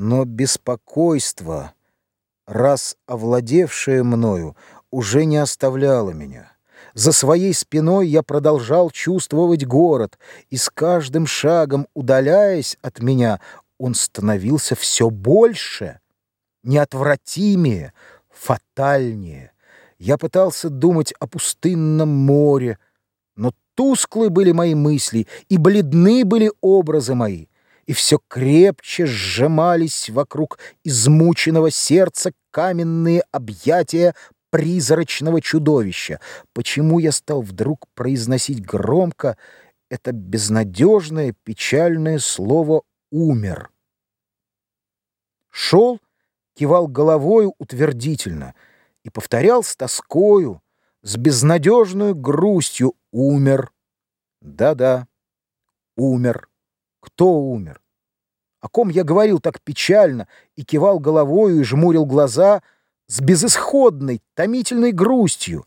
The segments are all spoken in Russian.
Но беспокойство, раз овладевшее мною, уже не оставляло меня. За своей спиной я продолжал чувствовать город, и с каждым шагом, удаляясь от меня, он становился все больше, неотвратимее, фатальнее. Я пытался думать о пустынном море, но тусклы были мои мысли, и бледны были образы мои, и все крепче сжимались вокруг измученного сердца каменные объятия призрачного чудовища. Почему я стал вдруг произносить громко это безнадежное, печальное слово «умер»? Шел, кивал головою утвердительно и повторял с тоскою, с безнадежной грустью «умер». Да-да, умер. Кто умер? О ком я говорил так печально и кивал головою и жмурил глаза с безысходной, томительной грустью?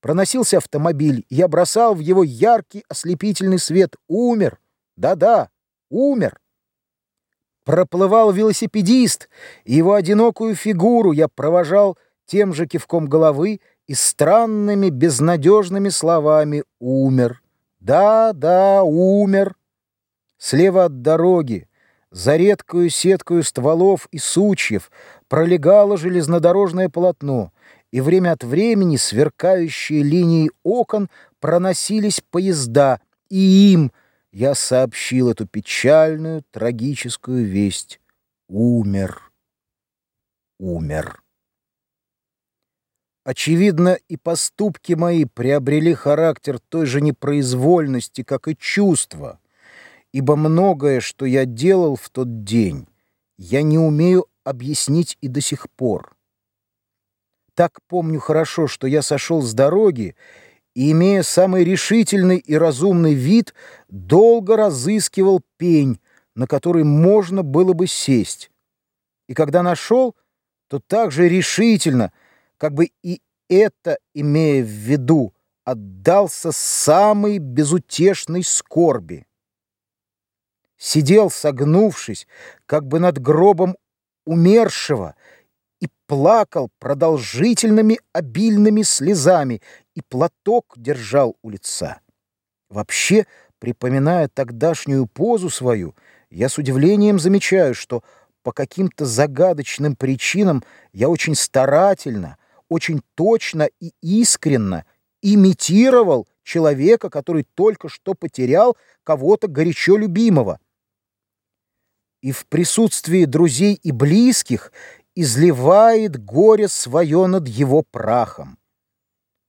Проносился автомобиль, я бросал в его яркий ослепительный свет. Умер. Да-да, умер. Проплывал велосипедист, и его одинокую фигуру я провожал тем же кивком головы и странными безнадежными словами «умер». Да, да, умер. Слева от дороги, за редкую сеткою стволов и сучьев, пролегало железнодорожное полотно, и время от времени сверкающие линии окон проносились поезда, и им я сообщил эту печальную, трагическую весть. Умер. Умер. Очевидно, и поступки мои приобрели характер той же непроизвольности, как и чувства, ибо многое, что я делал в тот день, я не умею объяснить и до сих пор. Так помню хорошо, что я сошел с дороги и, имея самый решительный и разумный вид, долго разыскивал пень, на который можно было бы сесть. И когда нашел, то так же решительно — как бы и это, имея в виду, отдался самой безутешной скорби. Сидел, согнувшись, как бы над гробом умершего, и плакал продолжительными обильными слезами, и платок держал у лица. Вообще, припоминая тогдашнюю позу свою, я с удивлением замечаю, что по каким-то загадочным причинам я очень старательно, очень точно и искренно имитировал человека, который только что потерял кого-то горячо любимого. И в присутствии друзей и близких изливает горе свое над его прахом.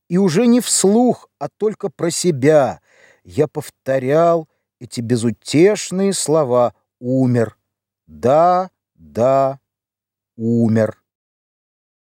И уже не вслух, а только про себя я повторял эти безутешные слова «умер». Да, да, умер.